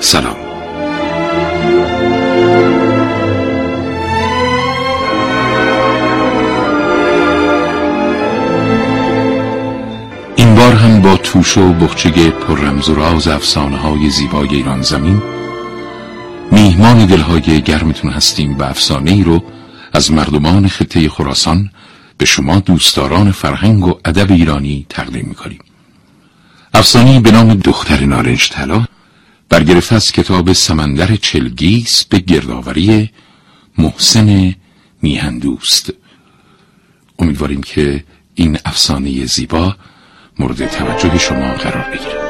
سلام. این بار هم با توش و بخچه پر رمز و راز افسانه های زیبای ایران زمین میهمان دلهای گرمتون هستیم و افسانه ای رو از مردمان خطه خراسان به شما دوستداران فرهنگ و ادب ایرانی تقدیم می‌کنیم. افسانی به نام دختر نارنج طلا برگرفته از کتاب سمندر چلگیس به گردآوری محسن میهندوست. امیدواریم که این افسانه زیبا مورد توجه شما قرار بگیره.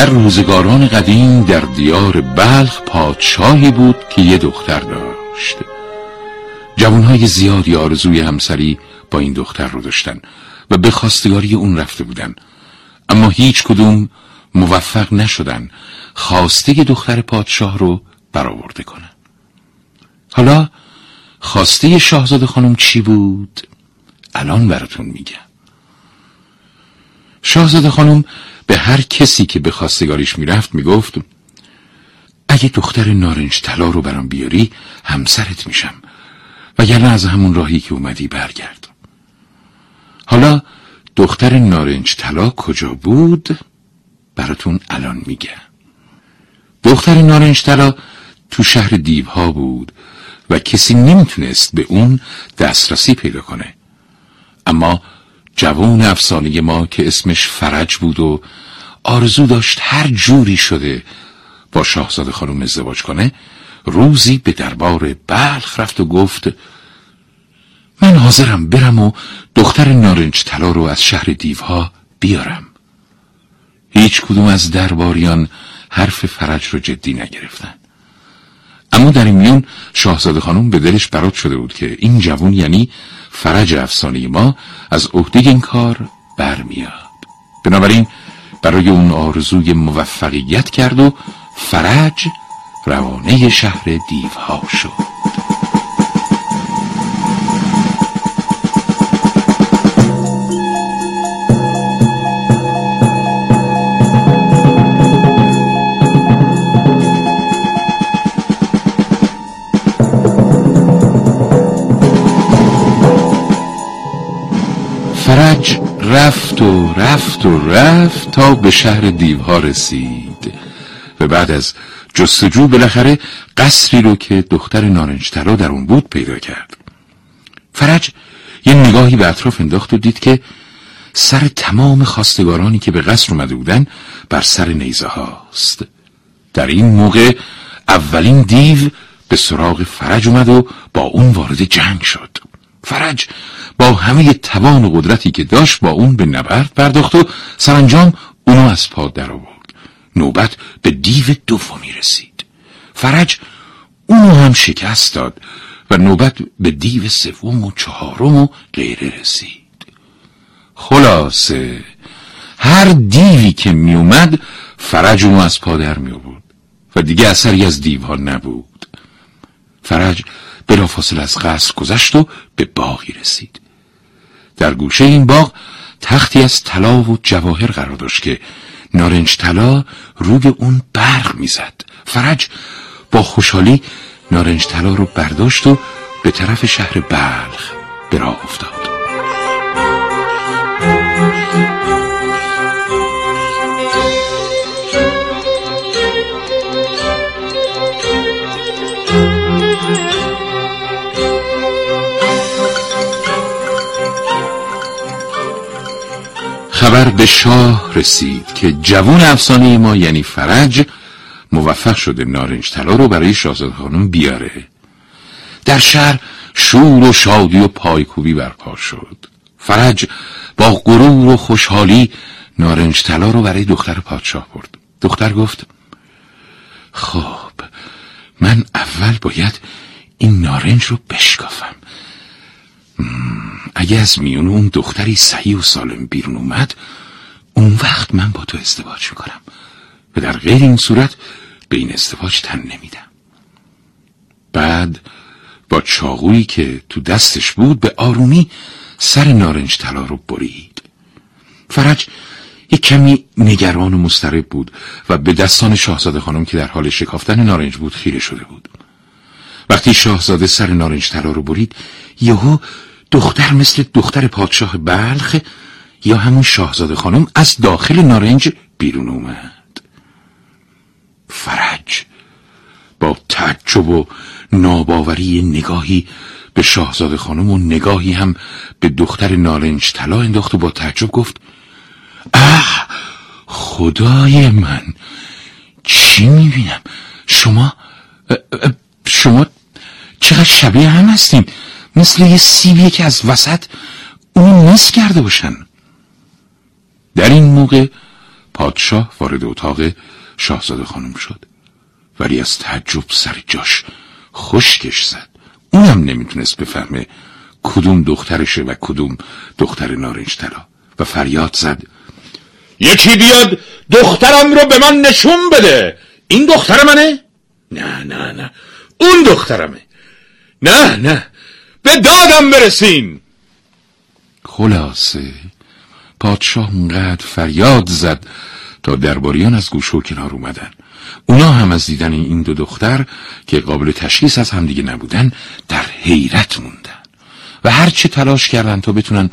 در روزگاران قدیم در دیار بلخ پادشاهی بود که یه دختر داشت. جوانهای زیادی آرزوی همسری با این دختر رو داشتن و به خواستگاری اون رفته بودن. اما هیچ کدوم موفق نشدن خواسته دختر پادشاه رو برآورده کنن. حالا خواسته شاهزاده خانم چی بود؟ الان براتون میگم. شاهزاده خانم به هر کسی که به خواستگاریش می‌رفت می‌گفت اگه دختر نارنج طلا رو برام بیاری همسرت میشم. وگرنه از همون راهی که اومدی برگرد. حالا دختر نارنج طلا کجا بود؟ براتون الان میگه دختر نارنج طلا تو شهر دیوها بود و کسی نمی‌تونست به اون دسترسی پیدا کنه. اما جوان افسانه ما که اسمش فرج بود و آرزو داشت هر جوری شده با شاهزاده خانم ازدواج کنه روزی به دربار بلخ رفت و گفت من حاضرم برم و دختر نارنج طلا رو از شهر دیوها بیارم. هیچ کدوم از درباریان حرف فرج رو جدی نگرفتن. اما در این میون شاهزاده خانم به دلش برات شده بود که این جوون یعنی فرج افسانه ما از عهده این کار برمیاد. بنابراین برای اون آرزوی موفقیت کرد و فرج روانه شهر دیوها شد. رفت و رفت و رفت تا به شهر دیوها رسید. و بعد از جستجو بالاخره قصری رو که دختر نارنجترا در اون بود پیدا کرد. فرج یه نگاهی به اطراف انداخت و دید که سر تمام خواستگارانی که به قصر اومده بودن بر سر نیزه هاست. در این موقع اولین دیو به سراغ فرج اومد و با اون وارد جنگ شد. فرج با همه توان و قدرتی که داشت با اون به نبرد پرداخت و سرانجام اونو از پا در آورد. نوبت به دیو دومی رسید. فرج اونو هم شکست داد و نوبت به دیو سوم و چهارم و غیره رسید. خلاصه هر دیوی که می اومد فرج اونو از پا در می آورد و دیگه اثری از دیوها نبود. فرج بلافاصله از قصر گذشت و به باغی رسید. در گوشه این باغ تختی از طلا و جواهر قرار داشت که نارنج طلا روی اون برق می‌زد. فرج با خوشحالی نارنج طلا رو برداشت و به طرف شهر بلخ به راه افتاد. خبر به شاه رسید که جوان افسانه ما یعنی فرج موفق شده نارنج طلا رو برای شاهزاده خانم بیاره. در شهر شور و شادی و پایکوبی برپا شد. فرج با غرور و خوشحالی نارنج طلا رو برای دختر پادشاه برد. دختر گفت خب من اول باید این نارنج رو بشکافم. اگه از میون اون دختری صحیح و سالم بیرون اومد اون وقت من با تو ازدواج می‌کنم. و در غیر این صورت به این ازدواج تن نمیدم. بعد با چاقویی که تو دستش بود به آرومی سر نارنج طلا رو برید. فرج یک کمی نگران و مسترب بود و به دستان شاهزاده خانم که در حال شکافتن نارنج بود خیره شده بود. وقتی شاهزاده سر نارنج طلا رو برید یهو دختر مثل دختر پادشاه بلخ یا همون شاهزاده خانم از داخل نارنج بیرون اومد. فرج با تعجب و ناباوری نگاهی به شاهزاده خانم و نگاهی هم به دختر نارنج طلا انداخت و با تعجب گفت اه خدای من چی می‌بینم؟ شما شما چقدر شبیه هم هستین؟ مثل یه سیبیه که از وسط اون نیست کرده باشن. در این موقع پادشاه وارد اتاق شاهزاده خانم شد. ولی از تعجب سر جاش خشکش زد. اونم نمی‌تونست بفهمه کدوم دخترشه و کدوم دختر نارنج تلا و فریاد زد یکی بیاد دخترم رو به من نشون بده. این دختر منه؟ نه نه نه. اون دخترمه. نه نه. به دادم برسین. خلاصه پادشاه اونقدر فریاد زد تا درباریان از گوش و کنار اومدن. اونا هم از دیدن این دو دختر که قابل تشخیص از همدیگه نبودن در حیرت موندن. و هرچه تلاش کردن تا بتونن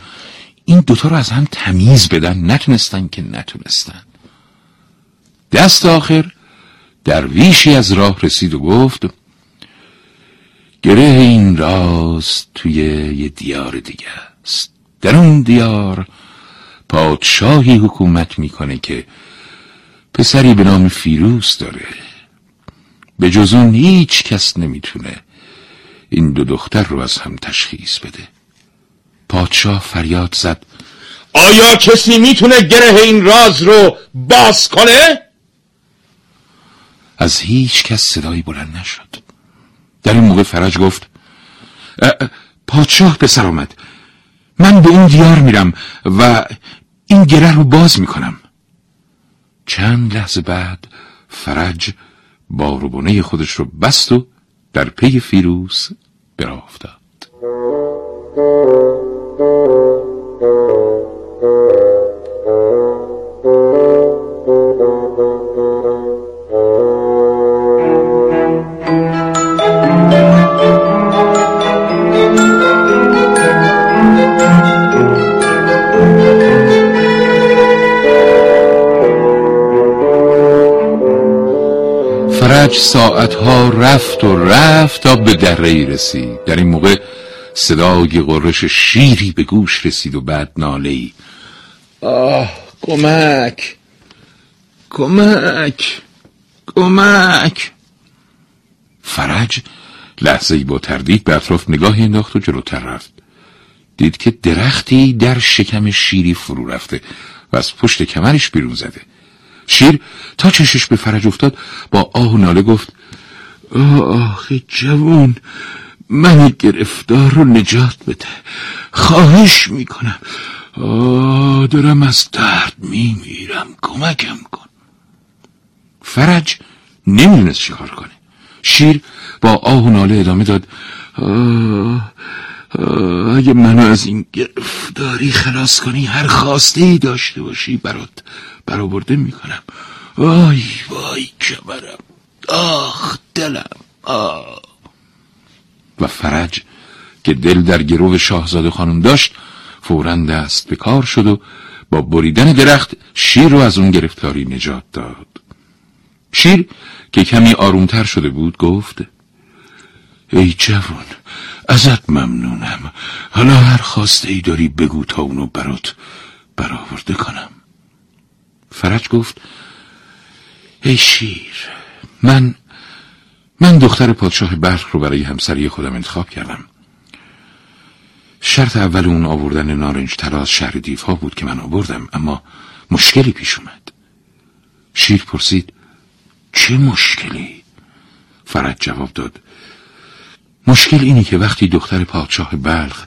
این دوتا رو از هم تمیز بدن نتونستن که نتونستن. دست آخر درویشی از راه رسید و گفت گره این راست توی یه دیار دیگه است. در اون دیار پادشاهی حکومت می‌کنه که پسری به نام فیروس داره. به جز اون هیچ کس نمی‌تونه این دو دختر رو از هم تشخیص بده. پادشاه فریاد زد. آیا کسی می‌تونه گره این راز رو باز کنه؟ از هیچ کس صدایی بلند نشد. در این موقع فرج گفت پادشاه پسر آمد. من به اون دیار میرم و این گره رو باز می‌کنم. چند لحظه بعد فرج با روبانه خودش رو بست و در پی فیروس براه افتاد. فرج ساعتها رفت و رفت تا به دره رسید. در این موقع صدای قرش شیری به گوش رسید و بعد ناله ای. آه کمک. کمک. کمک. فرج لحظه ای با تردید به اطراف نگاهی انداخت و جلوتر رفت. دید که درختی در شکم شیری فرو رفته و از پشت کمرش بیرون زده. شیر تا چشش به فرج افتاد با آه و ناله گفت آخه جوون من گرفتار رو نجات بده خواهش می‌کنم. آه دارم از درد میمیرم کمکم کن. فرج نمی‌دونست چیکار کنه. شیر با آه و ناله ادامه داد آه اگه منو از این گرفتاری خلاص کنی هر خواسته ای داشته باشی برات برآورده می‌کنم. وای وای کمرم. آخ دلم. آه. و فرج که دل در گروه شاهزاده خانم داشت فورا دست به کار شد و با بریدن درخت شیر رو از اون گرفتاری نجات داد. شیر که کمی آرومتر شده بود گفت ای جوان ازت ممنونم. حالا هر خواسته ای داری بگو تا اونو برات برآورده کنم. فرج گفت ای شیر من من دختر پادشاه بلخ رو برای همسری خودم انتخاب کردم. شرط اول اون آوردن نارنج تراز شهر دیوها بود که من آوردم اما مشکلی پیش اومد. شیر پرسید چه مشکلی؟ فرج جواب داد مشکل اینه که وقتی دختر پادشاه بلخ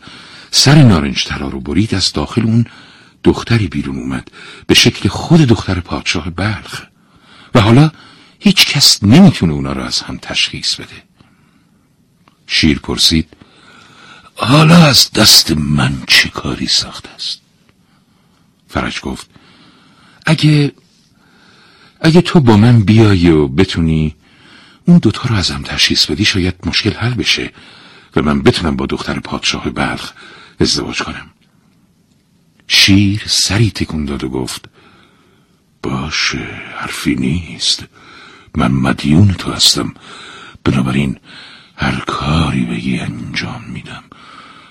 سر نارنج ترا رو برید از داخل اون دختری بیرون اومد به شکل خود دختر پادشاه بلخ. و حالا هیچ کس نمی‌تونه اونا رو از هم تشخیص بده. شیر پرسید حالا از دست من چه کاری ساخت است؟ فرج گفت اگه اگه تو با من بیایی و بتونی اون دوتا رو ازم تشخیص بدی شاید مشکل حل بشه و من بتونم با دختر پادشاه بلخ ازدواج کنم. شیر سری تکون داد و گفت باشه حرفی نیست. من مدیون تو هستم. بنابراین هر کاری بگی انجام میدم.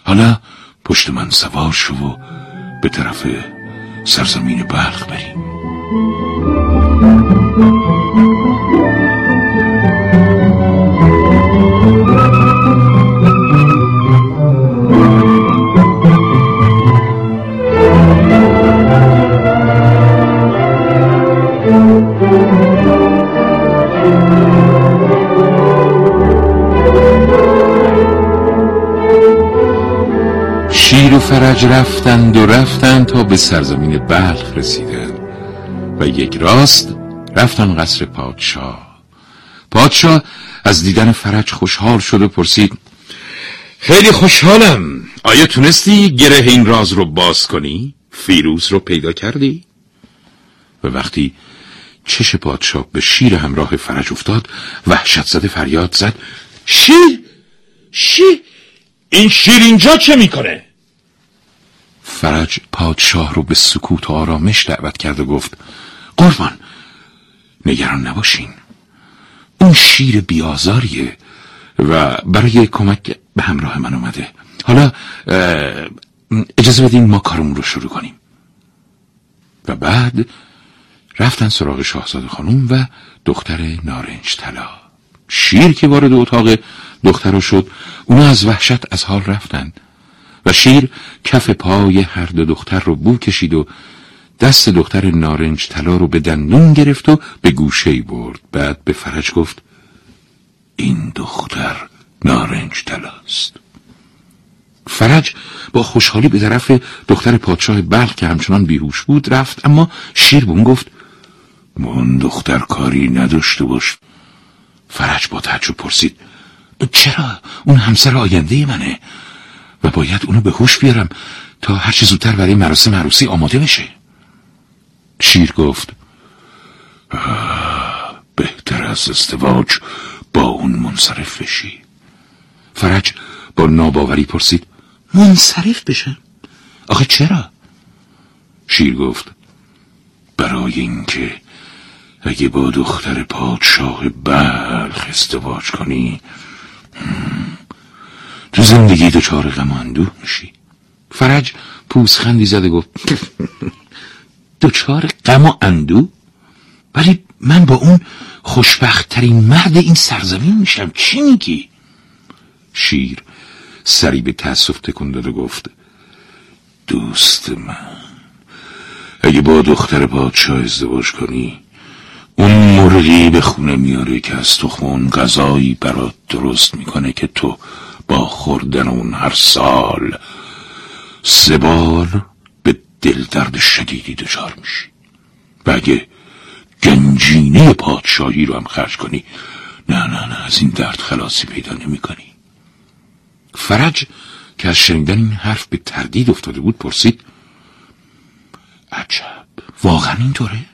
حالا پشت من سوار شو و به طرف سرزمین بلخ بریم. فرج رفتند و رفتند تا به سرزمین بلخ رسیدند و یک راست رفتن قصر پادشاه پادشاه از دیدن فرج خوشحال شد و پرسید خیلی خوشحالم آیا تونستی گره این راز رو باز کنی؟ فیروز رو پیدا کردی؟ و وقتی چش پادشاه به شیر همراه فرج افتاد وحشت زده فریاد زد شیر؟ شیر؟ این شیر اینجا چه می‌کنه؟ فرج پادشاه رو به سکوت و آرامش دعوت کرد و گفت قربان نگران نباشین. اون شیر بیازاریه و برای کمک به همراه من اومده. حالا اجازه بدین ما کارمون رو شروع کنیم. و بعد رفتن سراغ شاهزاده خانوم و دختر نارنج طلا. شیر که وارد اتاق دختر شد اونا از وحشت از حال رفتن. و شیر کف پای هر دو دختر رو بو کشید و دست دختر نارنج طلا رو به دندون گرفت و به گوشه برد. بعد به فرج گفت این دختر نارنج طلاست. فرج با خوشحالی به طرف دختر پادشاه بلخ که همچنان بیهوش بود رفت اما شیر بون گفت من دختر کاری نداشته باش فرج با تعجب پرسید چرا؟ اون همسر آینده منه. و باید اونو به هوش بیارم تا هر چه زودتر برای مراسم عروسی آماده بشه. شیر گفت بهتر از ازدواج با اون منصرف بشی. فرج با ناباوری پرسید منصرف بشم؟ آخه چرا؟ شیر گفت برای اینکه اگه با دختر پادشاه بلخ ازدواج کنی تو زندگی دچار غم اندوه میشی. فرج پوزخندی زده گفت دچار غم و اندو ولی من با اون خوشبختترین مرد این سرزمین میشم. چی میگی؟ شیر سری به تأسف تکن داد و گفت دوست من اگه با دختر پادشاه ازدواج کنی اون مرغی به خونه میاره که از تخم اون غذایی برات درست می‌کنه که تو با خوردن اون هر سال سه بار دل درد شدیدی دچار میشی. و اگه گنجینه پادشاهی رو هم خرج کنی نه نه نه از این درد خلاصی پیدا نمی کنی فرج که از شنیدن این حرف به تردید افتاده بود پرسید عجب واقعا اینطوره؟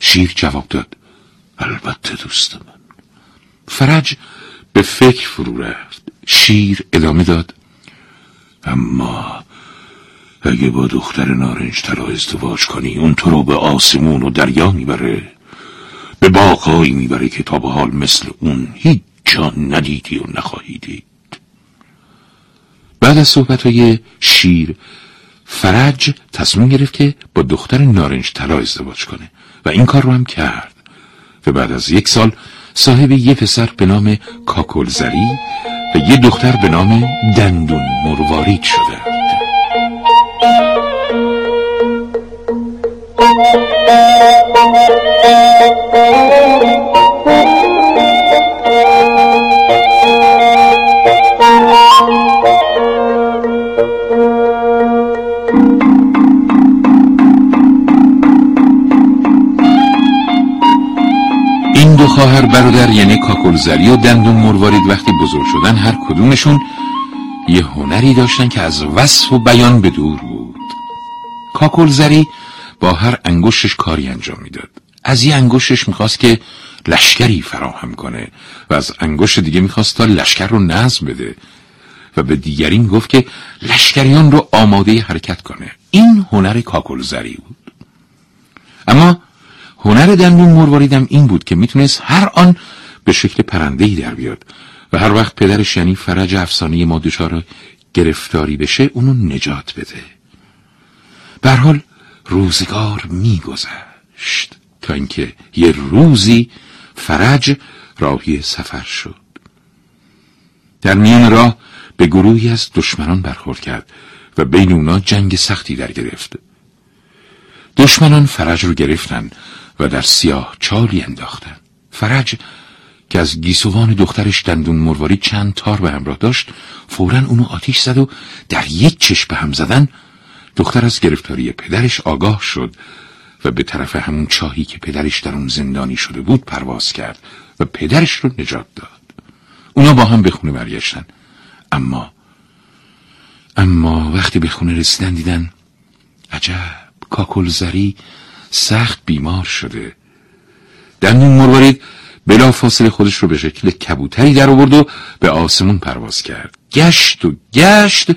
شیر جواب داد البته دوست من. فرج به فکر فرو رفت. شیر ادامه داد. اما اگه با دختر نارنج ترا ازدواج کنی اون تو رو به آسمون و دریا می‌بره. به باقایی می‌بره که تا به حال مثل اون هیچ جا ندیدی و نخواهی دید. بعد از صحبت های شیر فرج تصمیم گرفت که با دختر نارنج طلا ازدواج کنه و این کار رو هم کرد. و بعد از یک سال صاحب یه پسر به نام کاکلزری و یه دختر به نام دندون مروارید شده. خواهر برادر یعنی کاکلزری و دندون مروارید وقتی بزرگ شدن هر کدومشون یه هنری داشتن که از وصف و بیان به دور بود. کاکلزری با هر انگشتش کاری انجام می‌داد. از یه انگشتش می‌خواست که لشکری فراهم کنه و از انگشت دیگه می‌خواست تا لشکر رو نظم بده و به دیگرین گفت که لشکریان رو آماده حرکت کنه. این هنر کاکلزری بود. اما هنر دندون مرواریدم این بود که می‌تونست هر آن به شکل پرندهی در بیاد و هر وقت پدرش یعنی فرج افسانه ما دچار گرفتاری بشه اونو نجات بده. به حال روزگار میگذشت تا اینکه یه روزی فرج راهی سفر شد. در میان راه به گروهی از دشمنان برخورد کرد و بین اونا جنگ سختی در گرفت. دشمنان فرج رو گرفتن و در سیاه چالی انداختن. فرج که از گیسوان دخترش دندون مرواری چند تار به همراه داشت فورا اونو آتیش زد و در یک چشم به هم زدن دختر از گرفتاری پدرش آگاه شد و به طرف همون چاهی که پدرش در اون زندانی شده بود پرواز کرد و پدرش رو نجات داد. اونا با هم به خونه برگشتن. اما اما وقتی به خونه رسیدن دیدن عجب کاکلزری سخت بیمار شده. دندون مروارید بلا فاصله خودش رو به شکل کبوتری در آورد و به آسمون پرواز کرد. گشت و گشت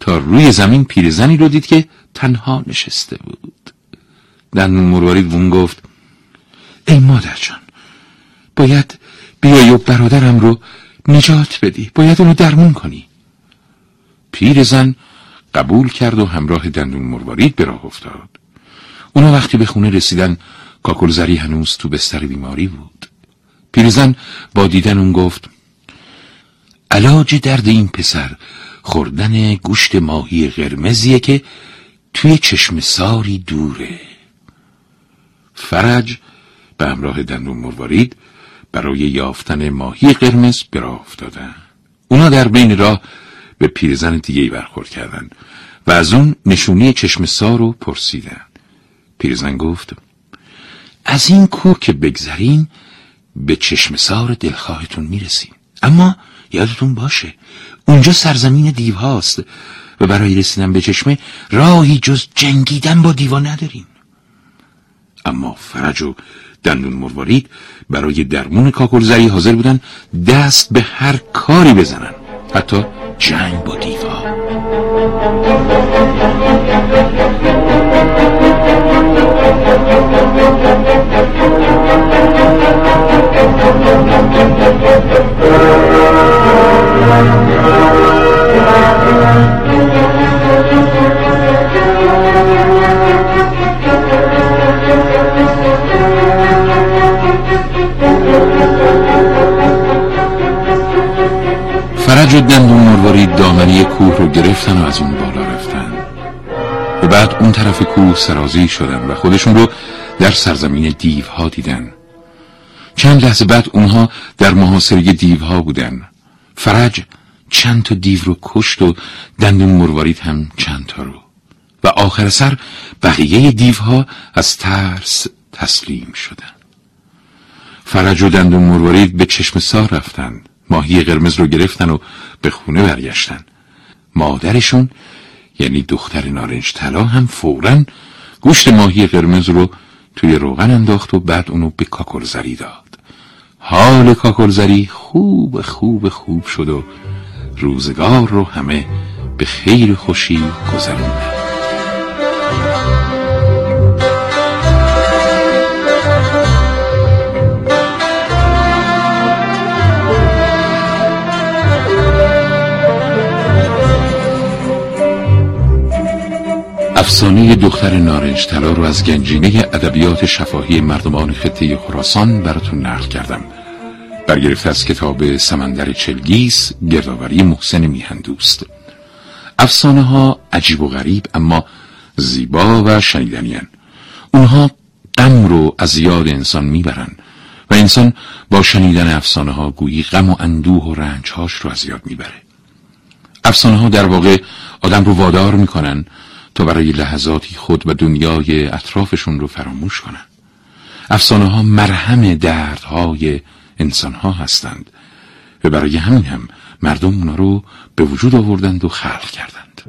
تا روی زمین پیرزنی رو دید که تنها نشسته بود. دندون مروارید اون گفت ای مادر جان باید بیای و برادرم رو نجات بدی باید اونو درمون کنی. پیرزن قبول کرد و همراه دندون مروارید به راه افتاد. اونا وقتی به خونه رسیدن کاکلزری هنوز تو بستر بیماری بود. پیرزن با دیدن اون گفت علاج درد این پسر خوردن گوشت ماهی قرمزیه که توی چشم ساری دوره. فرج به همراه دندون مروارید برای یافتن ماهی قرمز به افتادن اونا در بین راه به پیرزن دیگه برخورد کردن و از اون نشونی چشم سار رو پرسیدن. پیرزن گفت از این کوه که بگذرین به چشم سار دلخواهتون می‌رسیم. اما یادتون باشه اونجا سرزمین دیوهاست و برای رسیدن به چشمه راهی جز جنگیدن با دیوا نداریم. اما فرج و دندون مروارید برای درمون کاکلزری حاضر بودن دست به هر کاری بزنن. حتی جنگ با دیوا فرج و دندون مروارید دامنی کوه رو گرفتن و از اون رفتن بعد اون طرف کوه سرازی شدن و خودشون رو در سرزمین دیوها دیدن. چند لحظه بعد اونها در محاصره دیوها بودن. فرج چند تا دیو رو کشت و دندون مروارید هم چند تا رو. و آخر سر بقیه دیوها از ترس تسلیم شدن. فرج و دندون مروارید به چشم سار رفتن. ماهی قرمز رو گرفتن و به خونه برگشتن. مادرشون یعنی دختر نارنج طلا هم فورا گوشت ماهی قرمز رو توی روغن انداخت و بعد اونو به کاکلزری داد. حال کاکلزری خوب خوب خوب شد و روزگار رو همه به خیر خوشی گذروندن افسانه دختر نارنج طلا رو از گنجینه ادبیات شفاهی مردمان خطه خراسان براتون نقل کردم. برگرفته از کتاب سمندر چلگیس گردآوری محسن میهندوست. افسانه ها عجیب و غریب اما زیبا و شنیدنیان اونها غم رو از یاد انسان می‌برن و انسان با شنیدن افسانه ها گویی غم و اندوه و رنج هاش رو از یاد می‌بره. افسانه ها در واقع آدم رو وادار می‌کنن تا برای لحظاتی خود و دنیای اطرافشون رو فراموش کنن. افسانه ها مرهم دردهای انسان ها هستند و برای همین هم مردم اونا رو به وجود آوردند و خلق کردند.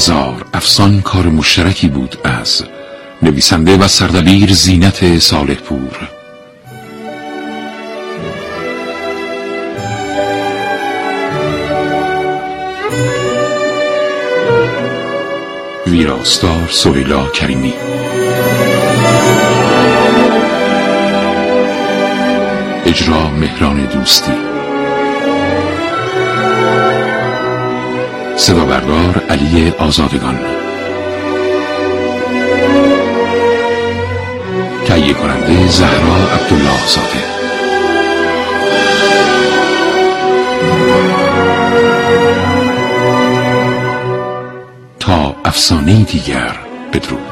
هزار افسان کار مشترکی بود از نویسنده و سردبیر زینت صالح پور ویراستار سویلا کریمی. اجرا مهران دوستی. صدا بردار علی آزادگان. تهیه کننده زهرا عبدالله زاده تا افسانه دیگر بدرود.